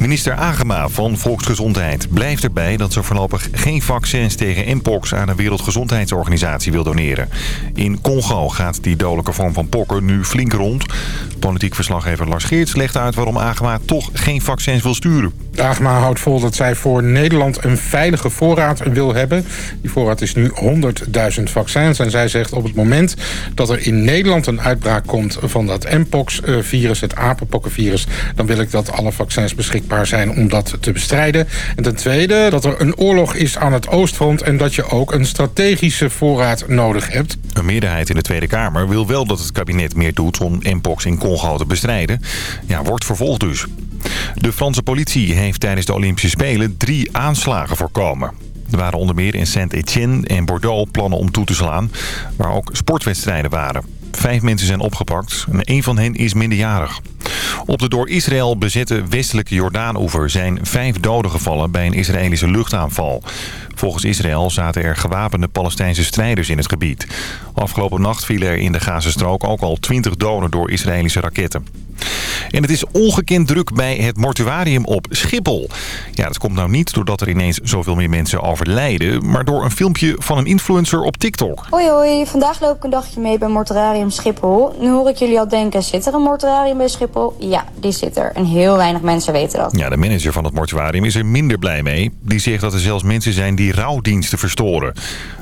Minister Agema van Volksgezondheid blijft erbij dat ze voorlopig geen vaccins tegen mpox aan de Wereldgezondheidsorganisatie wil doneren. In Congo gaat die dodelijke vorm van pokken nu flink rond. Politiek verslaggever Lars Geerts legt uit waarom Agema toch geen vaccins wil sturen. Agema houdt vol dat zij voor Nederland een veilige voorraad wil hebben. Die voorraad is nu 100.000 vaccins. En zij zegt op het moment dat er in Nederland een uitbraak komt van dat mpox-virus, het apenpokkenvirus... dan wil ik dat alle vaccins beschikbaar zijn om dat te bestrijden. En ten tweede dat er een oorlog is aan het oostfront... en dat je ook een strategische voorraad nodig hebt. Een meerderheid in de Tweede Kamer wil wel dat het kabinet meer doet om mpox in Congo te bestrijden. Ja, wordt vervolgd dus. De Franse politie heeft tijdens de Olympische Spelen drie aanslagen voorkomen. Er waren onder meer in Saint-Etienne en Bordeaux plannen om toe te slaan, waar ook sportwedstrijden waren. Vijf mensen zijn opgepakt en één van hen is minderjarig. Op de door Israël bezette westelijke Jordaan-oever zijn vijf doden gevallen bij een Israëlische luchtaanval. Volgens Israël zaten er gewapende Palestijnse strijders in het gebied. Afgelopen nacht vielen er in de Gazastrook ook al twintig doden door Israëlische raketten. En het is ongekend druk bij het mortuarium op Schiphol. Ja, dat komt nou niet doordat er ineens zoveel meer mensen overlijden... maar door een filmpje van een influencer op TikTok. Hoi hoi, vandaag loop ik een dagje mee bij mortuarium Schiphol. Nu hoor ik jullie al denken, zit er een mortuarium bij Schiphol? Ja, die zit er. En heel weinig mensen weten dat. Ja, de manager van het mortuarium is er minder blij mee. Die zegt dat er zelfs mensen zijn die rouwdiensten verstoren.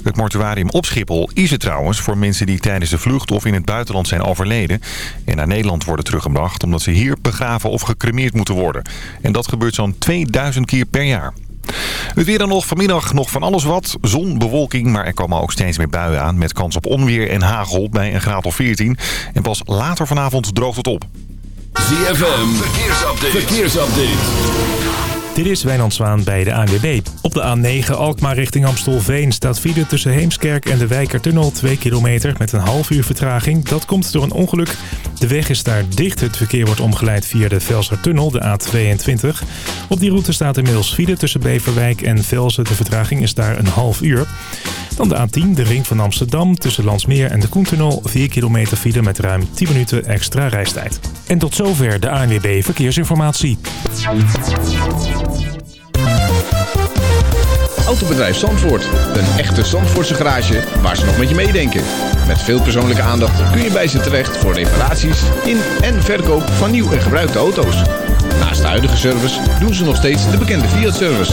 Het mortuarium op Schiphol is het trouwens voor mensen die tijdens de vlucht... of in het buitenland zijn overleden en naar Nederland worden teruggebracht... omdat ze hier begraven of gecremeerd moeten worden. En dat gebeurt zo'n 2000 keer per jaar. Het weer dan nog vanmiddag nog van alles wat. Zon, bewolking, maar er komen ook steeds meer buien aan... met kans op onweer en hagel bij een graad of 14. En pas later vanavond droogt het op. ZFM, verkeersupdate. verkeersupdate. Dit is Wijnand Zwaan bij de ANWB. Op de A9 Alkmaar richting Amstelveen staat file tussen Heemskerk en de Wijkertunnel 2 kilometer met een half uur vertraging. Dat komt door een ongeluk. De weg is daar dicht. Het verkeer wordt omgeleid via de Velsertunnel, de A22. Op die route staat inmiddels file tussen Beverwijk en Velsen. De vertraging is daar een half uur. Dan de A10, de ring van Amsterdam, tussen Landsmeer en de Koentunnel. 4 kilometer file met ruim 10 minuten extra reistijd. En tot zover de ANWB Verkeersinformatie. Autobedrijf Zandvoort. Een echte Zandvoortse garage waar ze nog met je meedenken. Met veel persoonlijke aandacht kun je bij ze terecht voor reparaties in en verkoop van nieuw en gebruikte auto's. Naast de huidige service doen ze nog steeds de bekende Fiat-service.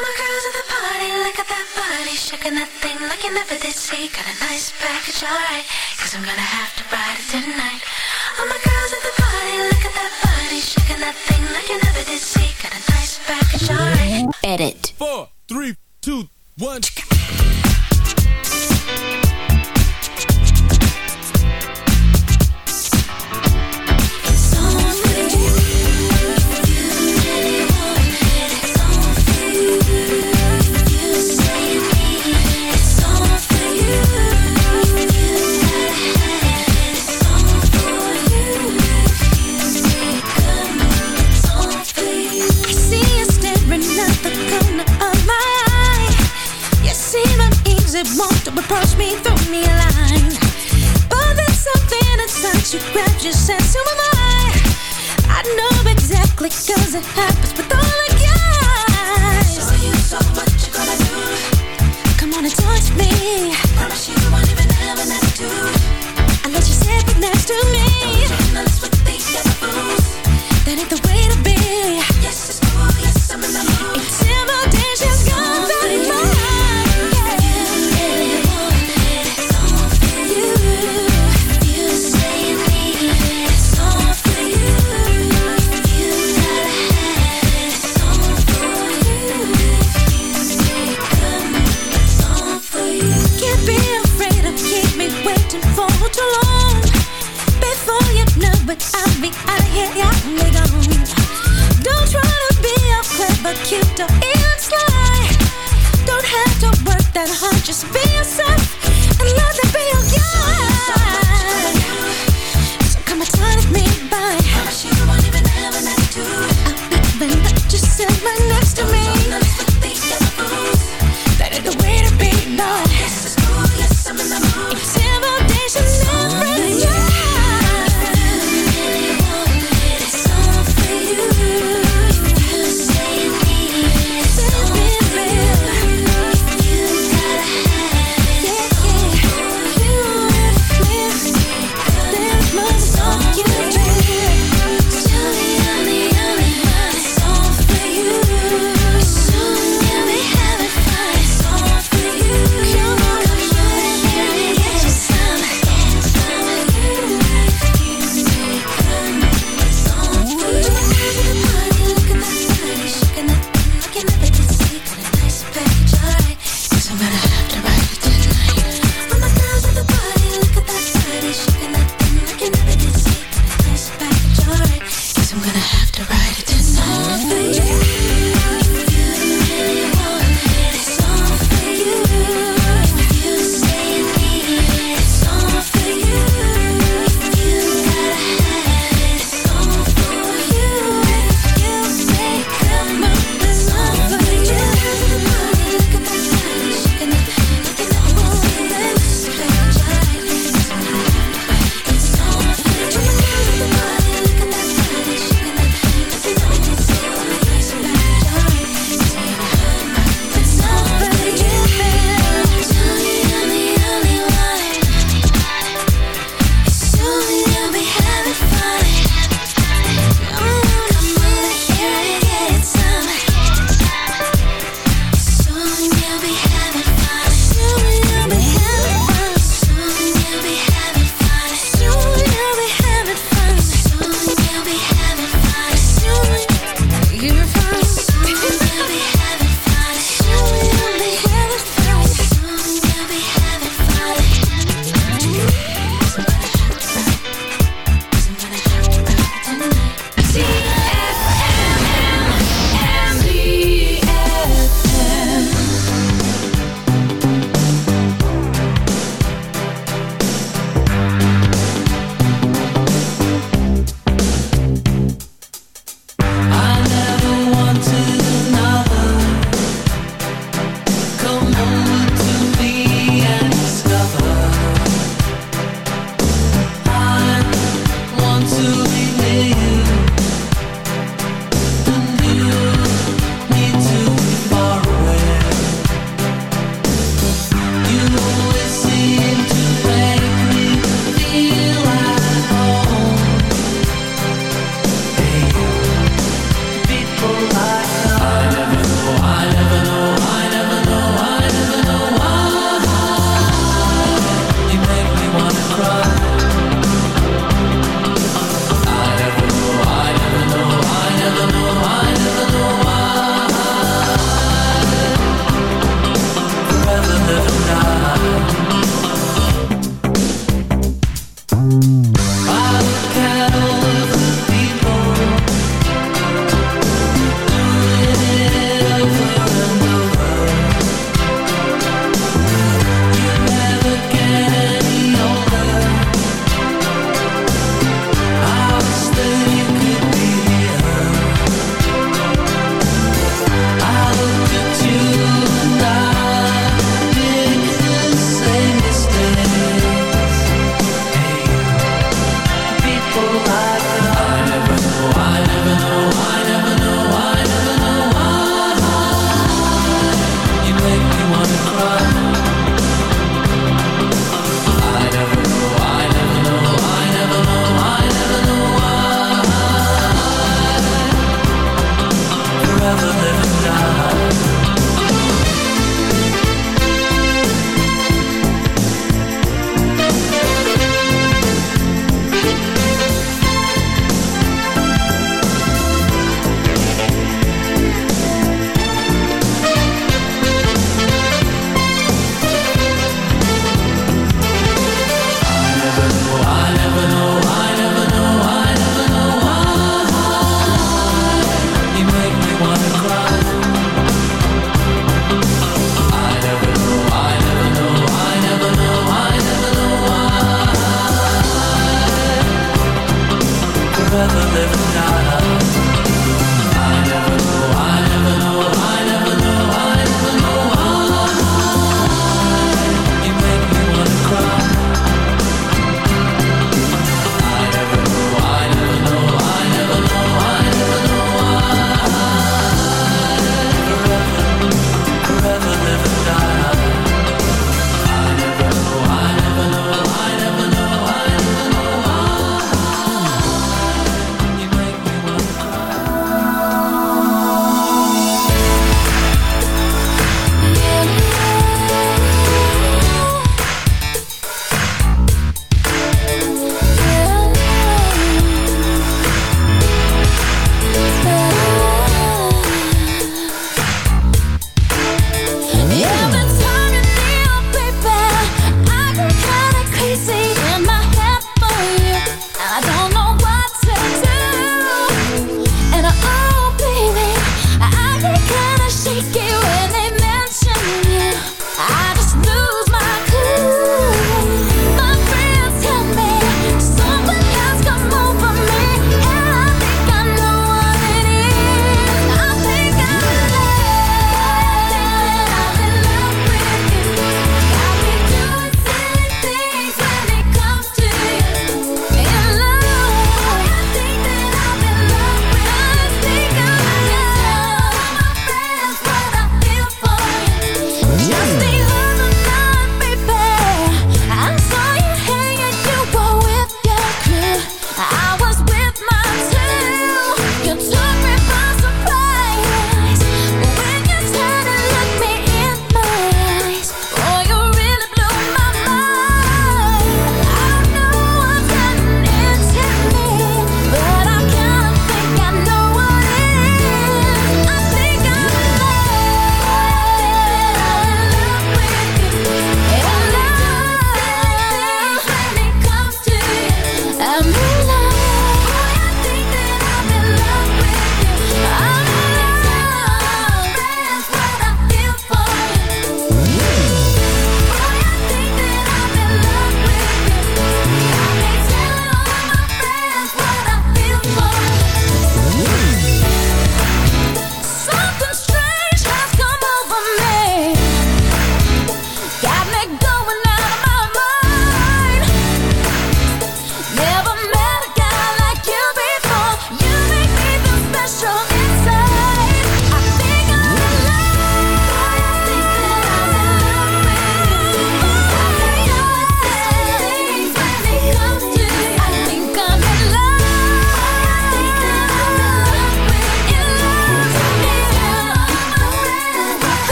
Body, shaking that thing like you never did see. Got a nice package, alright, cause I'm gonna have to ride it tonight. All my girls at the party, look at that body, shaking that thing like you never did see. Got a nice package, alright. Edit. Four, three, two, one.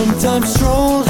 sometimes stroll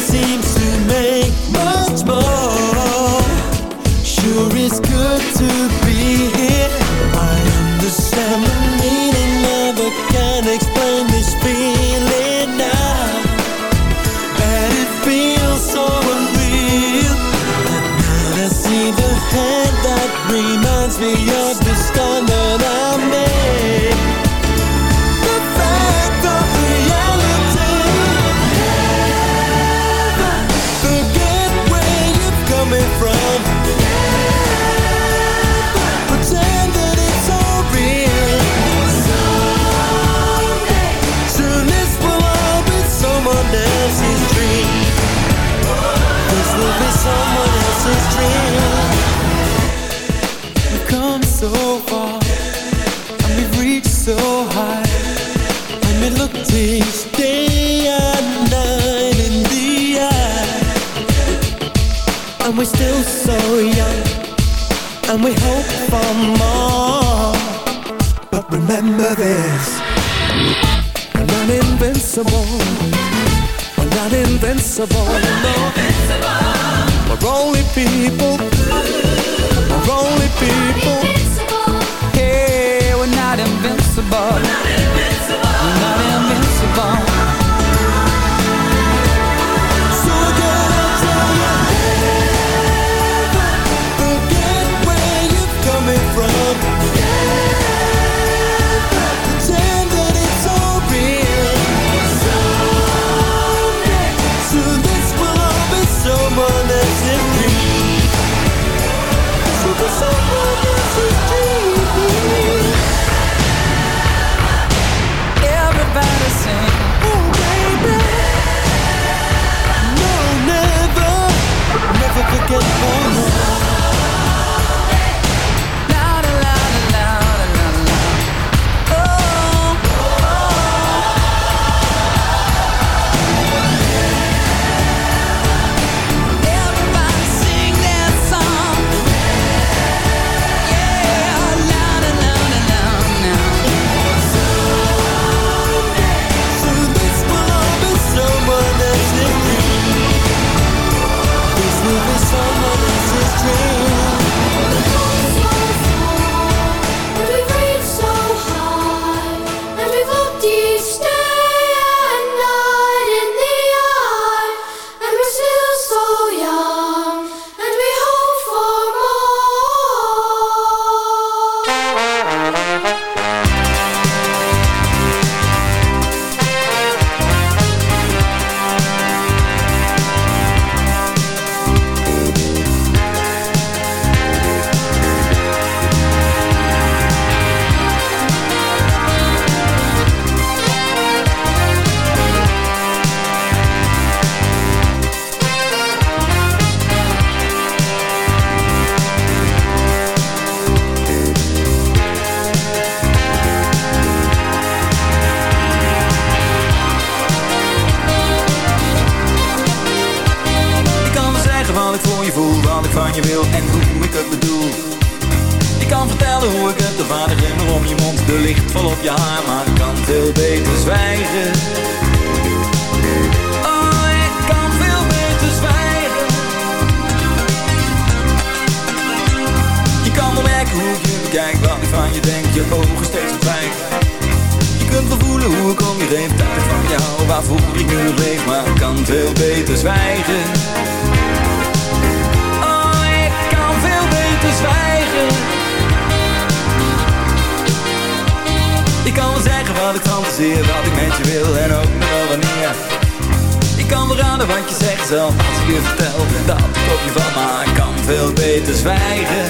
Dan als ik je vertel Dat koop je van, maar kan veel beter zwijgen.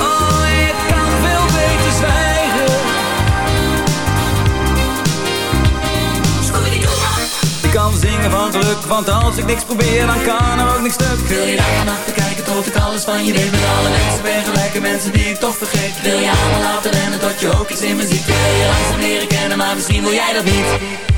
Oh, ik kan veel beter zwijgen. Ik kan zingen van geluk, want als ik niks probeer dan kan er ook niks stuk. Wil je daar achter kijken tot ik alles van je deed Met alle mensen ben gelijke mensen die ik toch vergeet. Wil je allemaal laten rennen tot je ook iets in me ziet? Wil je langzaam leren kennen, maar misschien wil jij dat niet?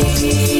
You.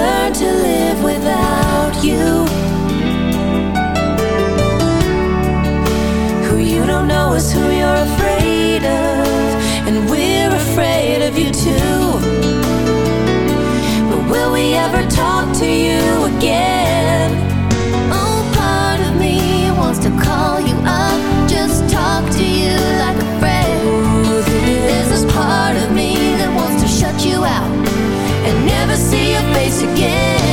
We've to live without you. Who you don't know is who you're afraid of. And we're afraid of you too. But will we ever talk to you again? Oh, part of me wants to call you up, just talk to you like a friend. Again.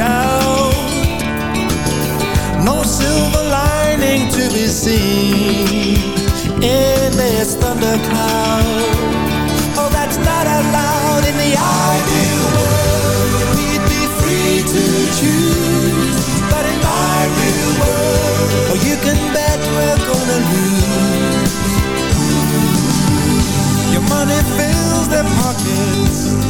down No silver lining to be seen In this thundercloud. Oh, that's not allowed in the ideal world. We'd be free to choose But in my real world Oh, you can bet we're gonna lose. Your money fills their pockets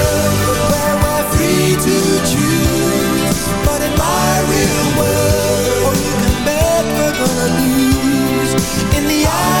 sky